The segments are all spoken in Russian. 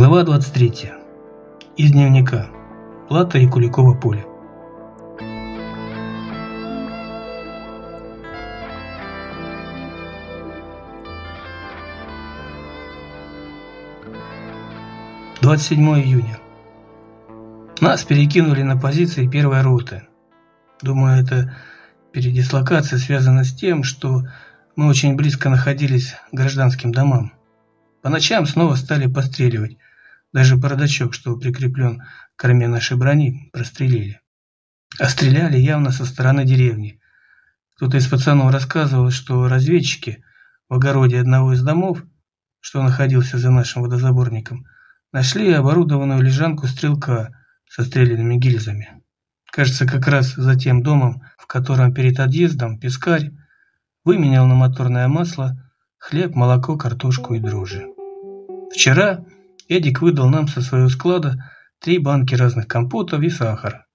Глава 23. Из дневника. Плата и Куликово поле. Двадцать седьмое июня. Нас перекинули на позиции первой роты. Думаю, эта передислокация связана с тем, что мы очень близко находились к гражданским домам. По ночам снова стали постреливать. Даже бардачок, что прикреплен к корме нашей брони, прострелили. А стреляли явно со стороны деревни. Кто-то из пацанов рассказывал, что разведчики в огороде одного из домов, что находился за нашим водозаборником, нашли оборудованную лежанку стрелка со стрелянными гильзами. Кажется, как раз за тем домом, в котором перед отъездом пескарь выменял на моторное масло хлеб, молоко, картошку и дрожжи. Вчера Эдик выдал нам со своего склада три банки разных компотов и сахара.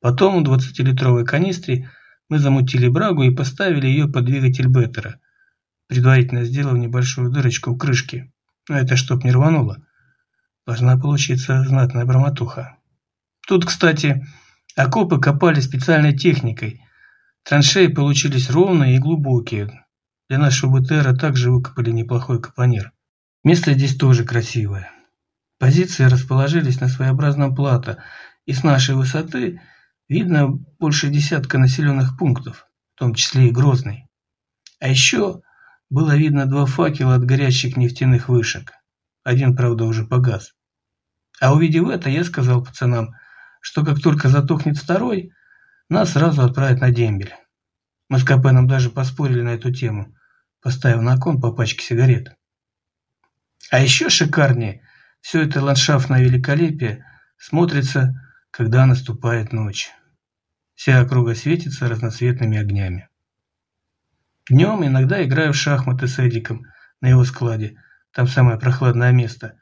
Потом в 20-литровой канистре мы замутили брагу и поставили ее под двигатель беттера, предварительно сделав небольшую дырочку в крышке. Но это чтоб не рвануло. Должна получиться знатная брамотуха. Тут, кстати, окопы копали специальной техникой. Траншеи получились ровные и глубокие. Для нашего БТРа также выкопали неплохой капонир. Место здесь тоже красивое. Позиции расположились на своеобразном плато, и с нашей высоты видно больше десятка населенных пунктов, в том числе и Грозный. А еще было видно два факела от горящих нефтяных вышек. Один, правда, уже погас. А увидев это, я сказал пацанам, что как только затухнет второй, нас сразу отправят на дембель. Мы с Капеном даже поспорили на эту тему, поставив на кон по пачке сигарет. А еще шикарнее все это ландшафтное великолепие смотрится, когда наступает ночь. Вся округа светится разноцветными огнями. Днем иногда играю в шахматы с Эдиком на его складе, там самое прохладное место.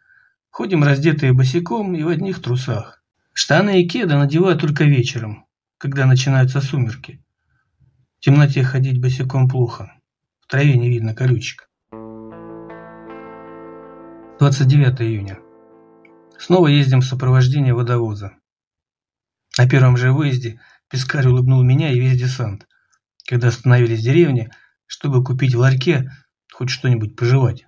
Ходим раздетые босиком и в одних трусах. Штаны и кеды надеваю только вечером, когда начинаются сумерки. В темноте ходить босиком плохо, в траве не видно колючек. 29 июня. Снова ездим в сопровождении водовоза. На первом же выезде Пескарь улыбнул меня и весь десант, когда остановились в деревне, чтобы купить в ларьке хоть что-нибудь пожевать.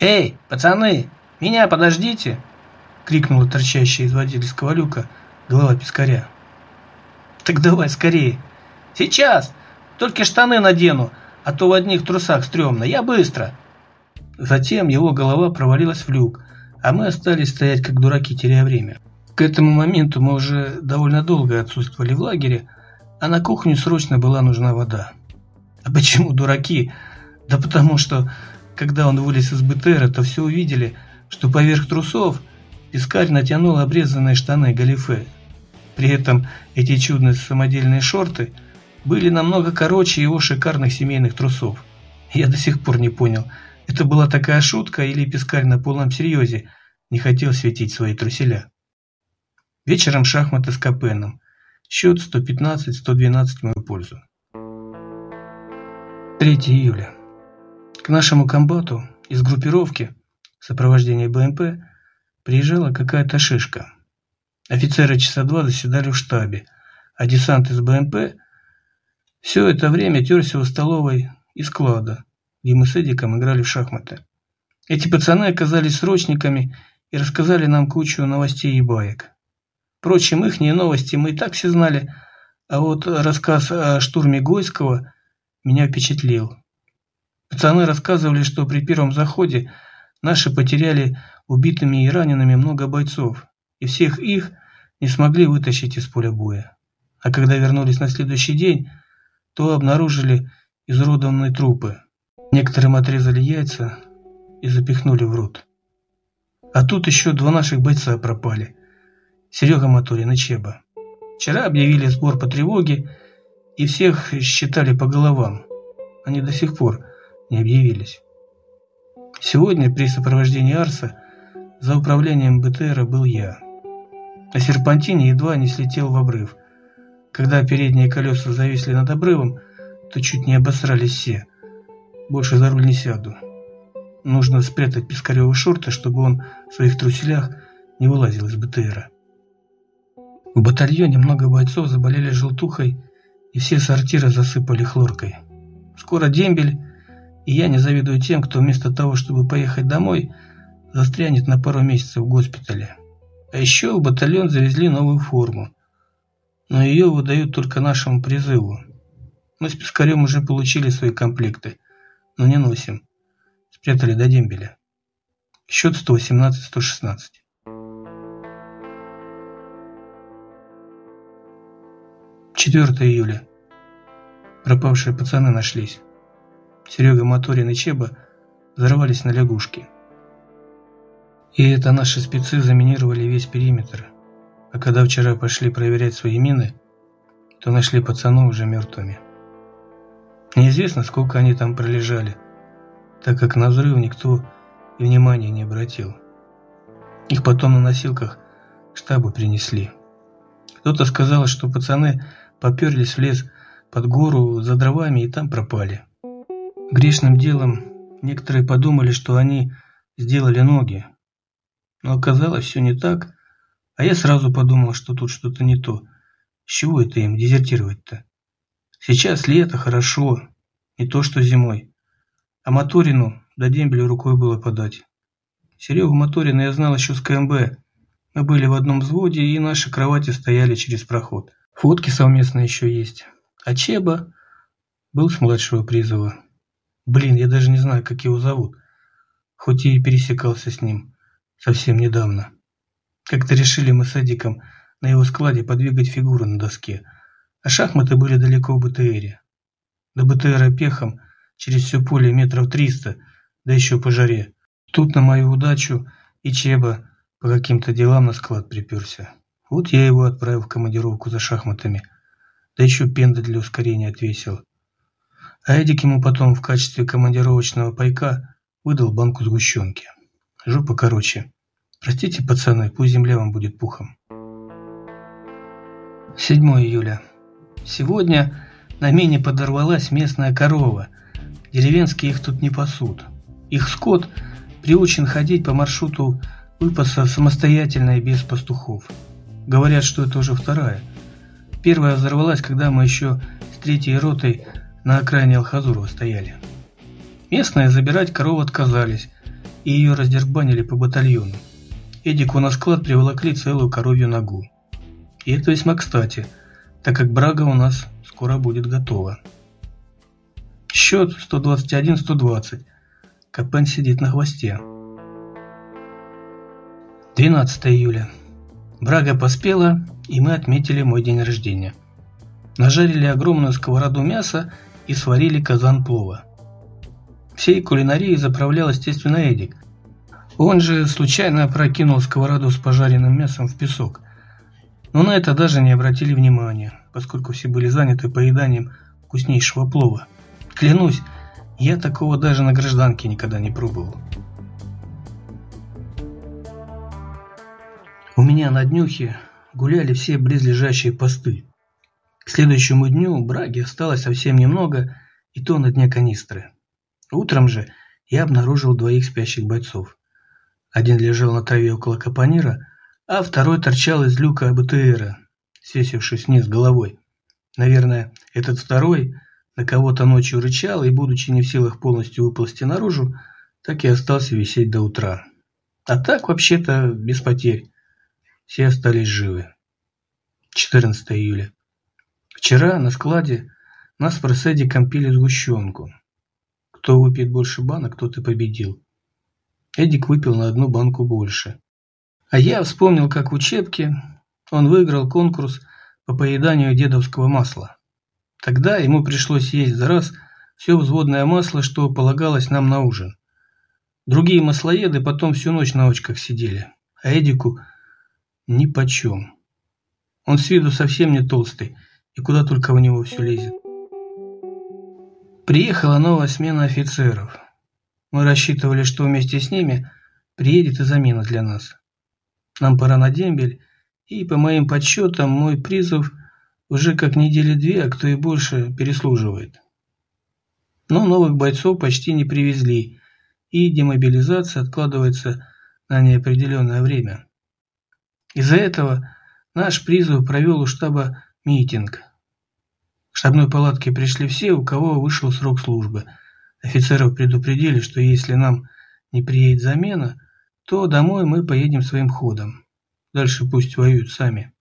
«Эй, пацаны, меня подождите!» — крикнула торчащая из водительского люка голова Пескаря. «Так давай скорее!» «Сейчас! Только штаны надену, а то в одних трусах стрёмно. Я быстро!» Затем его голова провалилась в люк, а мы остались стоять как дураки, теряя время. К этому моменту мы уже довольно долго отсутствовали в лагере, а на кухню срочно была нужна вода. А почему дураки? Да потому что, когда он вылез из БТРа, то все увидели, что поверх трусов пескарь натянул обрезанные штаны галифе. При этом эти чудные самодельные шорты были намного короче его шикарных семейных трусов. Я до сих пор не понял – это была такая шутка, или Пискарь на полном серьезе не хотел светить свои труселя. Вечером шахматы с Капеном. Счет 115-112 в мою пользу. 3 июля. К нашему комбату из группировки в сопровождении БМП приезжала какая-то шишка. Офицеры часа два заседали в штабе, а десант из БМП все это время терся у столовой и склада, где мы с Эдиком играли в шахматы. Эти пацаны оказались срочниками и рассказали нам кучу новостей и баек. Впрочем, их новости мы и так все знали, а вот рассказ о штурме Гойского меня впечатлил. Пацаны рассказывали, что при первом заходе наши потеряли убитыми и ранеными много бойцов, и всех их не смогли вытащить из поля боя. А когда вернулись на следующий день, то обнаружили изуродованные трупы. Некоторым отрезали яйца и запихнули в рот. А тут еще два наших бойца пропали. Серега Моторин и Чеба. Вчера объявили сбор по тревоге и всех считали по головам. Они до сих пор не объявились. Сегодня при сопровождении Арса за управлением БТРа был я. На серпантине едва не слетел в обрыв. Когда передние колеса зависли над обрывом, то чуть не обосрались все – больше за руль не сяду. нужно спрятать Пискареву шорты, чтобы он в своих труселях не вылазил из БТРа. В батальоне много бойцов заболели желтухой, и все сортиры засыпали хлоркой. Скоро дембель, и я не завидую тем, кто вместо того, чтобы поехать домой, застрянет на пару месяцев в госпитале. А еще в батальон завезли новую форму. Но ее выдают только нашему призыву. Мы с Пискарем уже получили свои комплекты, но не носим. Спрятали до дембеля. Счет 118-116. 4 июля. Пропавшие пацаны нашлись. Серега Моторин и Чеба взорвались на лягушке. И это наши спецы заминировали весь периметр. А когда вчера пошли проверять свои мины, то нашли пацанов уже мертвыми. Неизвестно, сколько они там пролежали, так как на взрыв никто и внимания не обратил. Их потом на носилках штабу принесли. Кто-то сказал, что пацаны поперлись в лес под гору за дровами и там пропали. Грешным делом некоторые подумали, что они сделали ноги. Но оказалось все не так, а я сразу подумал, что тут что-то не то. С чего это им дезертировать-то? Сейчас лето, хорошо, не то что зимой. А Моторину до дембеля рукой было подать. Серегу Моторина я знал еще с КМБ. Мы были в одном взводе, и наши кровати стояли через проход. Фотки совместно еще есть. А Чеба был с младшего призыва. Блин, я даже не знаю, как его зовут. Хоть и пересекался с ним совсем недавно. Как-то решили мы с Эдиком на его складе подвигать фигуры на доске. А шахматы были далеко в БТРе. До БТРа пехом через все поле метров триста, да еще по жаре. Тут на мою удачу и Чеба по каким-то делам на склад приперся. Вот я его отправил в командировку за шахматами, да еще пенда для ускорения отвесил. А Эдик ему потом в качестве командировочного пайка выдал банку сгущенки. Жопа короче. Простите, пацаны, пусть земля вам будет пухом. 7 июля. Сегодня на мине подорвалась местная корова. Деревенские их тут не пасут. Их скот приучен ходить по маршруту выпаса самостоятельно и без пастухов. Говорят, что это уже вторая. Первая взорвалась, когда мы еще с третьей ротой на окраине Алхазурова стояли. Местные забирать корову отказались, и ее раздербанили по батальону. Эдику на склад приволокли целую коровью ногу. И это весьма кстати, так как брага у нас скоро будет готова. Счет 121-120. Капен сидит на хвосте. 12 июля. Брага поспела, и мы отметили мой день рождения. Нажарили огромную сковороду мяса и сварили казан плова. Всей кулинарией заправлял, естественно, Эдик. Он же случайно опрокинул сковороду с пожаренным мясом в песок. Но на это даже не обратили внимания, поскольку все были заняты поеданием вкуснейшего плова. Клянусь, я такого даже на гражданке никогда не пробовал. У меня на днюхе гуляли все близлежащие посты. К следующему дню браги осталось совсем немного, и то на дне канистры. Утром же я обнаружил двоих спящих бойцов. Один лежал на траве около капонира, а второй торчал из люка БТРа, свесившись вниз головой. Наверное, этот второй на кого-то ночью рычал и, будучи не в силах полностью выползти наружу, так и остался висеть до утра. А так, вообще-то, без потерь. Все остались живы. 14 июля. Вчера на складе нас с Эдиком пили сгущенку. Кто выпьет больше банок, тот и победил. Эдик выпил на одну банку больше. А я вспомнил, как в учебке он выиграл конкурс по поеданию дедовского масла. Тогда ему пришлось есть за раз все взводное масло, что полагалось нам на ужин. Другие маслоеды потом всю ночь на очках сидели, а Эдику ни почем. Он с виду совсем не толстый, и куда только в него все лезет. Приехала новая смена офицеров. Мы рассчитывали, что вместе с ними приедет и замена для нас. Нам пора на дембель, и, по моим подсчетам, мой призыв уже как недели две, а кто и больше, переслуживает. Но новых бойцов почти не привезли, и демобилизация откладывается на неопределенное время. Из-за этого наш призыв провел у штаба митинг. В штабной палатке пришли все, у кого вышел срок службы. Офицеров предупредили, что если нам не приедет замена, то домой мы поедем своим ходом. Дальше пусть воюют сами.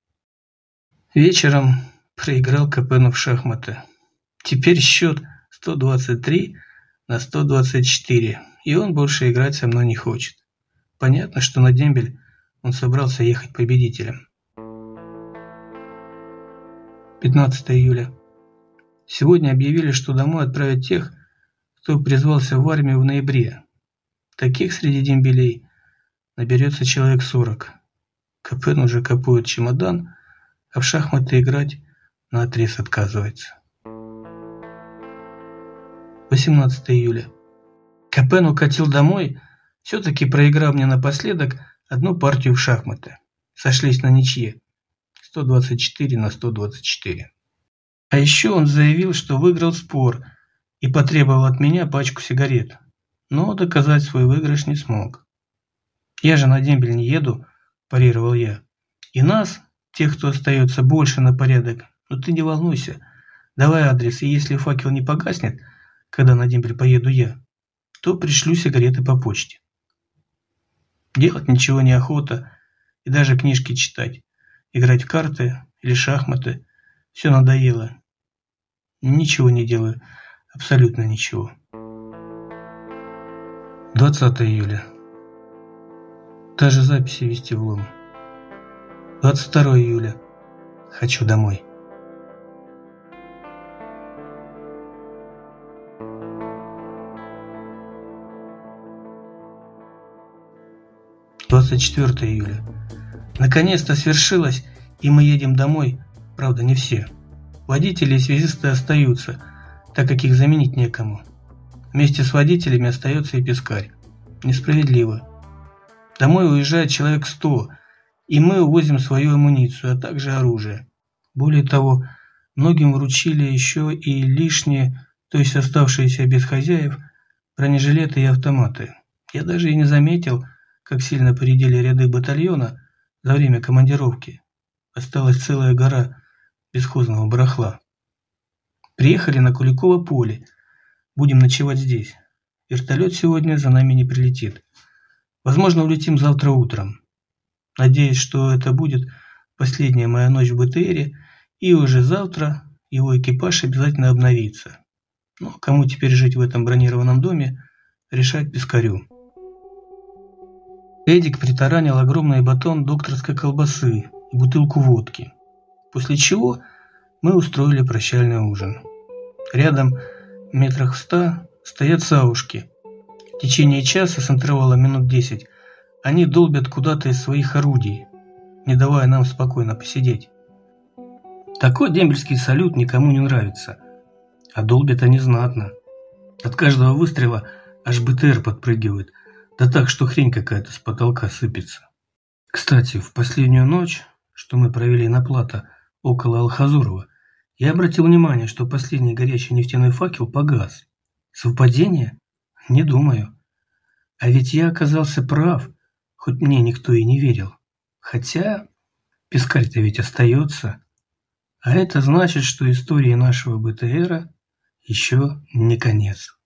Вечером проиграл Капену в шахматы. Теперь счет 123 на 124, и он больше играть со мной не хочет. Понятно, что на дембель он собрался ехать победителем. 15 июля. Сегодня объявили, что домой отправят тех, кто призвался в армию в ноябре. Таких среди дембелей наберется человек 40. Капен уже копует чемодан, а в шахматы играть на отрез отказывается. 18 июля. Капен укатил домой, все-таки проиграл мне напоследок одну партию в шахматы. Сошлись на ничье. 124 на 124. А еще он заявил, что выиграл спор и потребовал от меня пачку сигарет. Но доказать свой выигрыш не смог. «Я же на дембель не еду», – парировал я. «И нас, тех, кто остается больше на порядок, но ну ты не волнуйся. Давай адрес, и если факел не погаснет, когда на дембель поеду я, то пришлю сигареты по почте». Делать ничего не охота, и даже книжки читать, играть в карты или шахматы. Все надоело. Ничего не делаю, абсолютно ничего. 20 июля. Даже записи вести влом. 22 июля. Хочу домой. Двадцать четвертое июля. Наконец-то свершилось, и мы едем домой, правда не все. Водители и связисты остаются, так как их заменить некому. Вместе с водителями остается и пескарь. Несправедливо. Домой уезжает человек сто, и мы увозим свою амуницию, а также оружие. Более того, многим вручили еще и лишние, то есть оставшиеся без хозяев, бронежилеты и автоматы. Я даже и не заметил, как сильно поредели ряды батальона за время командировки. Осталась целая гора бесхозного барахла. Приехали на Куликово поле. Будем ночевать здесь. Вертолет сегодня за нами не прилетит. Возможно, улетим завтра утром. Надеюсь, что это будет последняя моя ночь в БТРе, и уже завтра его экипаж обязательно обновится. Но кому теперь жить в этом бронированном доме, решать пескарю. Эдик притаранил огромный батон докторской колбасы и бутылку водки. После чего мы устроили прощальный ужин. Рядом, метрах в ста, стоят саушки. В течение часа с интервала минут десять они долбят куда-то из своих орудий, не давая нам спокойно посидеть. Такой дембельский салют никому не нравится, а долбят они знатно. От каждого выстрела аж БТР подпрыгивает, да так, что хрень какая-то с потолка сыпется. Кстати, в последнюю ночь, что мы провели на плато, около Алхазурова, я обратил внимание, что последний горячий нефтяной факел погас. Совпадение? Не думаю. А ведь я оказался прав, хоть мне никто и не верил. Хотя пескарь-то ведь остается. А это значит, что истории нашего БТРа еще не конец.